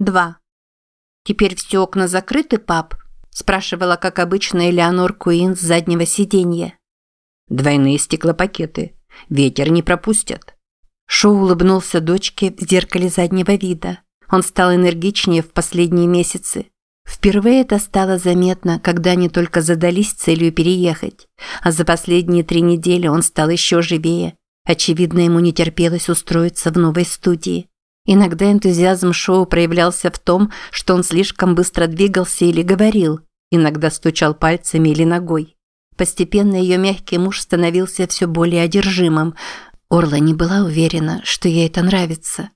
2. «Теперь все окна закрыты, пап?» – спрашивала, как обычно, Элеонор Куин с заднего сиденья. «Двойные стеклопакеты. Ветер не пропустят». Шоу улыбнулся дочке в зеркале заднего вида. Он стал энергичнее в последние месяцы. Впервые это стало заметно, когда они только задались целью переехать. А за последние три недели он стал еще живее. Очевидно, ему не терпелось устроиться в новой студии. Иногда энтузиазм шоу проявлялся в том, что он слишком быстро двигался или говорил, иногда стучал пальцами или ногой. Постепенно ее мягкий муж становился все более одержимым. Орла не была уверена, что ей это нравится.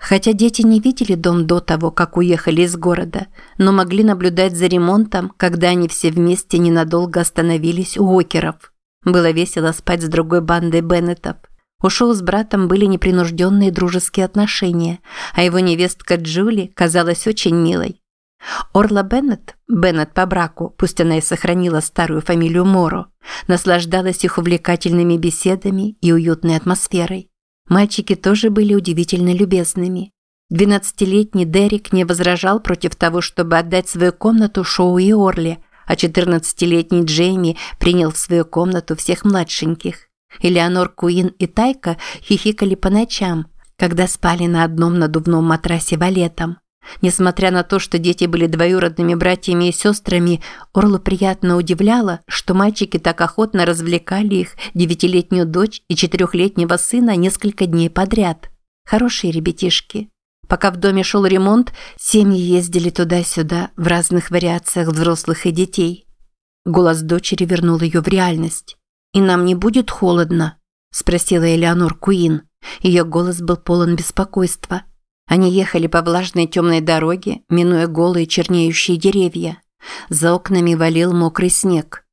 Хотя дети не видели дом до того, как уехали из города, но могли наблюдать за ремонтом, когда они все вместе ненадолго остановились у Океров. Было весело спать с другой бандой Беннетов. У Шоу с братом были непринужденные дружеские отношения, а его невестка Джули казалась очень милой. Орла Беннет, Беннет по браку, пусть она и сохранила старую фамилию Моро, наслаждалась их увлекательными беседами и уютной атмосферой. Мальчики тоже были удивительно любезными. Двенадцатилетний Дерек не возражал против того, чтобы отдать свою комнату Шоу и Орли, а четырнадцатилетний Джейми принял в свою комнату всех младшеньких. Элеонор Куин и Тайка хихикали по ночам, когда спали на одном надувном матрасе валетом. Несмотря на то, что дети были двоюродными братьями и сестрами, Орлу приятно удивляло, что мальчики так охотно развлекали их девятилетнюю дочь и четырехлетнего сына несколько дней подряд. Хорошие ребятишки. Пока в доме шел ремонт, семьи ездили туда-сюда в разных вариациях взрослых и детей. Голос дочери вернул ее в реальность. «И нам не будет холодно?» – спросила Элеонор Куин. Ее голос был полон беспокойства – они ехали по влажной темной дороге, минуя голые чернеющие деревья. За окнами валил мокрый снег.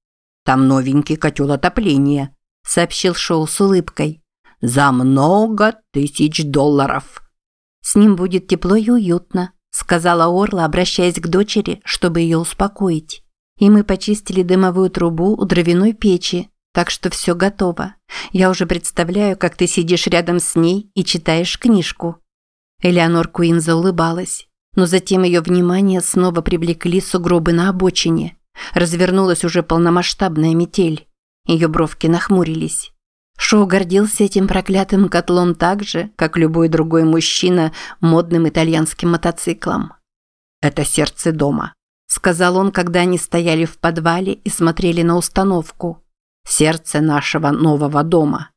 «Там новенький котел отопления», – сообщил Шоу с улыбкой. «За много тысяч долларов». «С ним будет тепло и уютно», – сказала Орла, обращаясь к дочери, чтобы ее успокоить. «И мы почистили дымовую трубу у дровяной печи, так что все готово. Я уже представляю, как ты сидишь рядом с ней и читаешь книжку». Элеонор Куин заулыбалась, но затем ее внимание снова привлекли сугробы на обочине. Развернулась уже полномасштабная метель. Ее бровки нахмурились. Шоу гордился этим проклятым котлом так же, как любой другой мужчина модным итальянским мотоциклом. «Это сердце дома», – сказал он, когда они стояли в подвале и смотрели на установку. «Сердце нашего нового дома».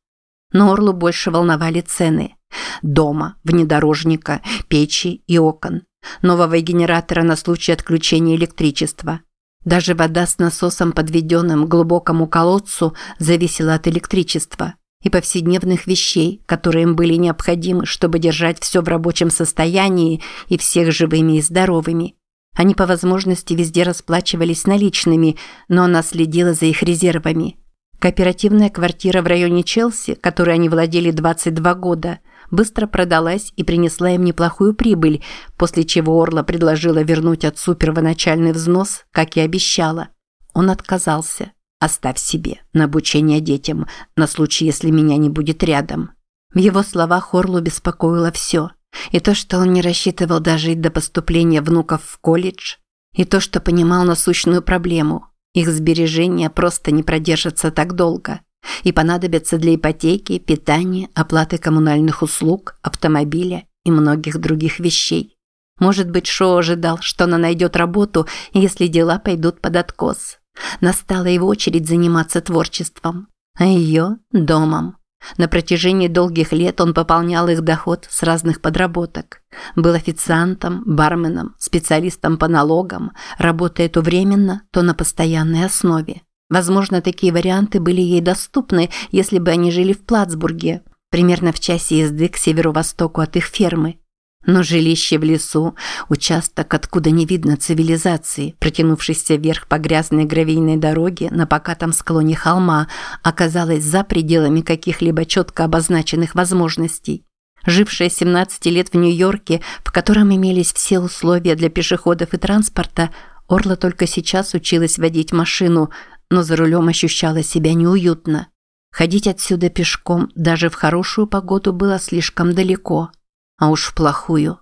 Но Орлу больше волновали цены. Дома, внедорожника, печи и окон. Нового генератора на случай отключения электричества. Даже вода с насосом, подведенным к глубокому колодцу, зависела от электричества и повседневных вещей, которые им были необходимы, чтобы держать все в рабочем состоянии и всех живыми и здоровыми. Они по возможности везде расплачивались наличными, но она следила за их резервами. Кооперативная квартира в районе Челси, которой они владели 22 года – быстро продалась и принесла им неплохую прибыль, после чего Орла предложила вернуть отцу первоначальный взнос, как и обещала. Он отказался. «Оставь себе на обучение детям, на случай, если меня не будет рядом». В его словах Орлу беспокоило все. И то, что он не рассчитывал дожить до поступления внуков в колледж, и то, что понимал насущную проблему. Их сбережения просто не продержатся так долго и понадобятся для ипотеки, питания, оплаты коммунальных услуг, автомобиля и многих других вещей. Может быть, Шоу ожидал, что она найдет работу, если дела пойдут под откос. Настала его очередь заниматься творчеством, а ее – домом. На протяжении долгих лет он пополнял их доход с разных подработок. Был официантом, барменом, специалистом по налогам, работая то временно, то на постоянной основе. Возможно, такие варианты были ей доступны, если бы они жили в Плацбурге, примерно в часе езды к северо-востоку от их фермы. Но жилище в лесу, участок, откуда не видно цивилизации, протянувшийся вверх по грязной гравийной дороге на покатом склоне холма, оказалось за пределами каких-либо четко обозначенных возможностей. Жившая 17 лет в Нью-Йорке, в котором имелись все условия для пешеходов и транспорта, Орла только сейчас училась водить машину, но за рулем ощущала себя неуютно. Ходить отсюда пешком даже в хорошую погоду было слишком далеко, а уж в плохую.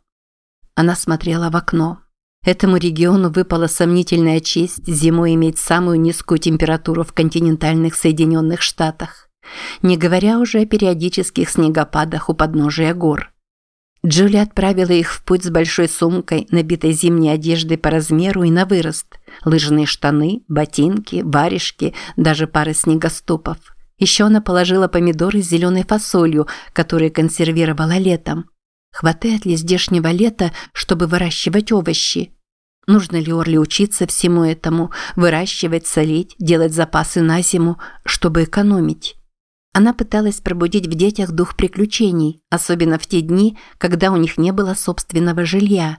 она смотрела в окно. Этому региону выпала сомнительная честь зимой иметь самую низкую температуру в континентальных Соединенных Штатах, не говоря уже о периодических снегопадах у подножия гор. Джули отправила их в путь с большой сумкой, набитой зимней одеждой по размеру и на вырост. Лыжные штаны, ботинки, варежки, даже пары снегоступов. Еще она положила помидоры с зеленой фасолью, которые консервировала летом. Хватает ли здешнего лета, чтобы выращивать овощи? Нужно ли Орли учиться всему этому, выращивать, солить, делать запасы на зиму, чтобы экономить? Она пыталась пробудить в детях дух приключений, особенно в те дни, когда у них не было собственного жилья.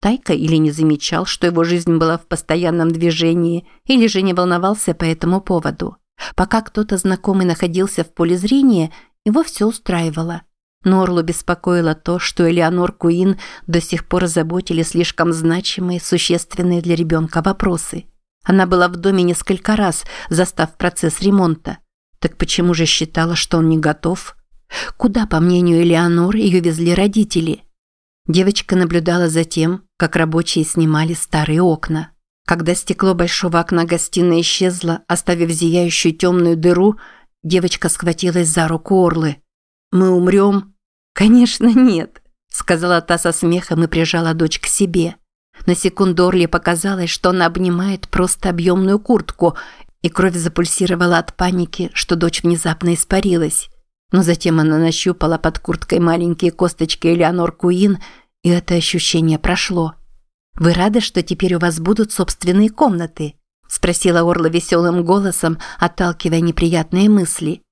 Тайка или не замечал, что его жизнь была в постоянном движении, или же не волновался по этому поводу. Пока кто-то знакомый находился в поле зрения, его все устраивало. Но Орлу беспокоило то, что Элеонор Куин до сих пор заботили слишком значимые, существенные для ребенка вопросы. Она была в доме несколько раз, застав процесс ремонта. Так почему же считала, что он не готов? Куда, по мнению Элеонор, ее везли родители? Девочка наблюдала за тем, как рабочие снимали старые окна. Когда стекло большого окна гостиной исчезло, оставив зияющую темную дыру, девочка схватилась за руку Орлы. «Мы умрем?» «Конечно, нет», – сказала та со смехом и прижала дочь к себе. На секунду Орли показалось, что она обнимает просто объемную куртку, и кровь запульсировала от паники, что дочь внезапно испарилась. Но затем она нащупала под курткой маленькие косточки Элеонор Куин, и это ощущение прошло. «Вы рады, что теперь у вас будут собственные комнаты?» – спросила Орла веселым голосом, отталкивая неприятные мысли.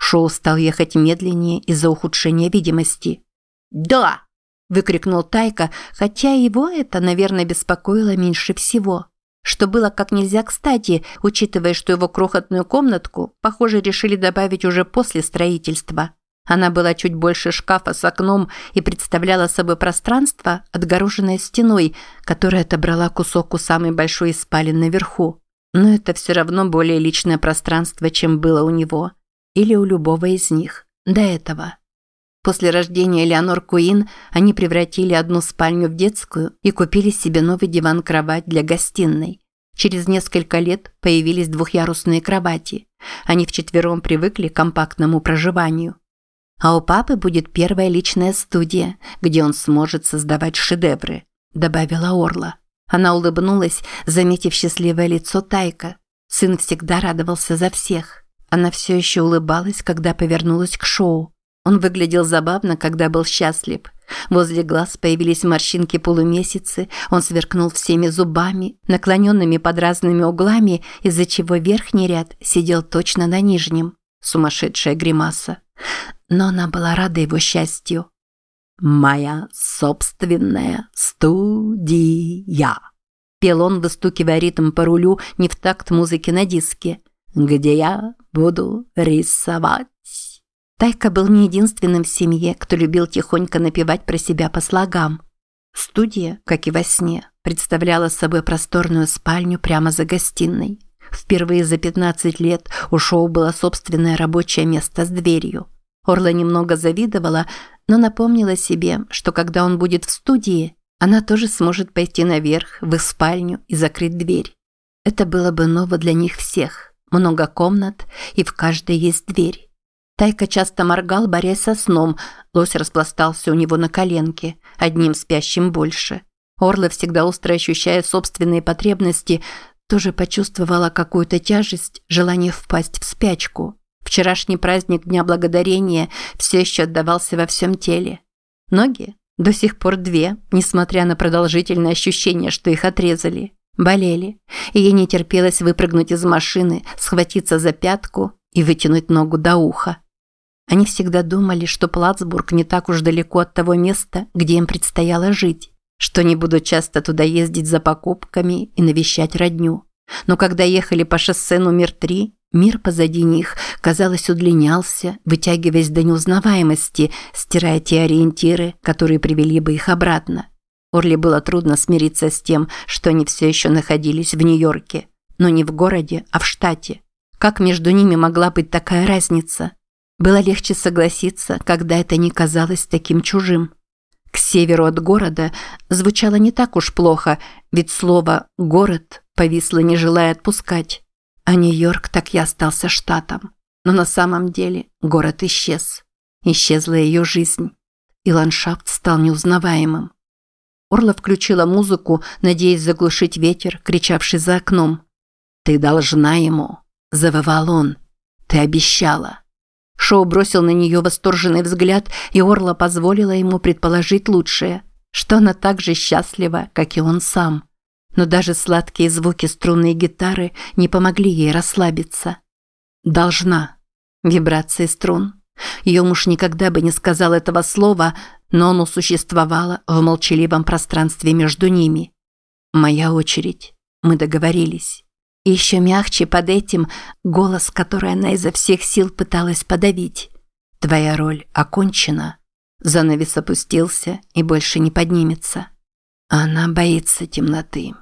Шоу стал ехать медленнее из-за ухудшения видимости. «Да!» – выкрикнул Тайка, хотя его это, наверное, беспокоило меньше всего что было как нельзя кстати, учитывая, что его крохотную комнатку, похоже, решили добавить уже после строительства. Она была чуть больше шкафа с окном и представляла собой пространство, отгороженное стеной, которая отобрала кусок у самой большой спален наверху. Но это все равно более личное пространство, чем было у него. Или у любого из них. До этого. После рождения Леонор Куин они превратили одну спальню в детскую и купили себе новый диван-кровать для гостиной. Через несколько лет появились двухъярусные кровати. Они вчетвером привыкли к компактному проживанию. А у папы будет первая личная студия, где он сможет создавать шедевры, добавила Орла. Она улыбнулась, заметив счастливое лицо Тайка. Сын всегда радовался за всех. Она все еще улыбалась, когда повернулась к шоу. Он выглядел забавно, когда был счастлив. Возле глаз появились морщинки полумесяцы, он сверкнул всеми зубами, наклоненными под разными углами, из-за чего верхний ряд сидел точно на нижнем. Сумасшедшая гримаса. Но она была рада его счастью. «Моя собственная студия», – пел он, выстукивая ритм по рулю не в такт музыки на диске, «где я буду рисовать». Тайка был не единственным в семье, кто любил тихонько напевать про себя по слогам. Студия, как и во сне, представляла собой просторную спальню прямо за гостиной. Впервые за 15 лет у Шоу было собственное рабочее место с дверью. Орла немного завидовала, но напомнила себе, что когда он будет в студии, она тоже сможет пойти наверх, в их спальню и закрыть дверь. Это было бы ново для них всех. Много комнат, и в каждой есть дверь. Тайка часто моргал, борясь со сном. Лось распластался у него на коленке, одним спящим больше. Орла, всегда остро ощущая собственные потребности, тоже почувствовала какую-то тяжесть, желание впасть в спячку. Вчерашний праздник Дня Благодарения все еще отдавался во всем теле. Ноги, до сих пор две, несмотря на продолжительное ощущение, что их отрезали, болели, и ей не терпелось выпрыгнуть из машины, схватиться за пятку и вытянуть ногу до уха. Они всегда думали, что Плацбург не так уж далеко от того места, где им предстояло жить, что не будут часто туда ездить за покупками и навещать родню. Но когда ехали по шоссе номер три, мир позади них, казалось, удлинялся, вытягиваясь до неузнаваемости, стирая те ориентиры, которые привели бы их обратно. Орли было трудно смириться с тем, что они все еще находились в Нью-Йорке, но не в городе, а в штате. Как между ними могла быть такая разница? Было легче согласиться, когда это не казалось таким чужим. К северу от города звучало не так уж плохо, ведь слово «город» повисло, не желая отпускать. А Нью-Йорк так и остался штатом. Но на самом деле город исчез. Исчезла ее жизнь. И ландшафт стал неузнаваемым. Орла включила музыку, надеясь заглушить ветер, кричавший за окном. «Ты должна ему!» – завывал он. «Ты обещала!» Шоу бросил на нее восторженный взгляд, и Орла позволила ему предположить лучшее, что она так же счастлива, как и он сам. Но даже сладкие звуки струнной гитары не помогли ей расслабиться. «Должна». Вибрации струн. Ее муж никогда бы не сказал этого слова, но оно существовало в молчаливом пространстве между ними. «Моя очередь. Мы договорились». И еще мягче под этим голос, который она изо всех сил пыталась подавить. «Твоя роль окончена». Занавес опустился и больше не поднимется. Она боится темноты.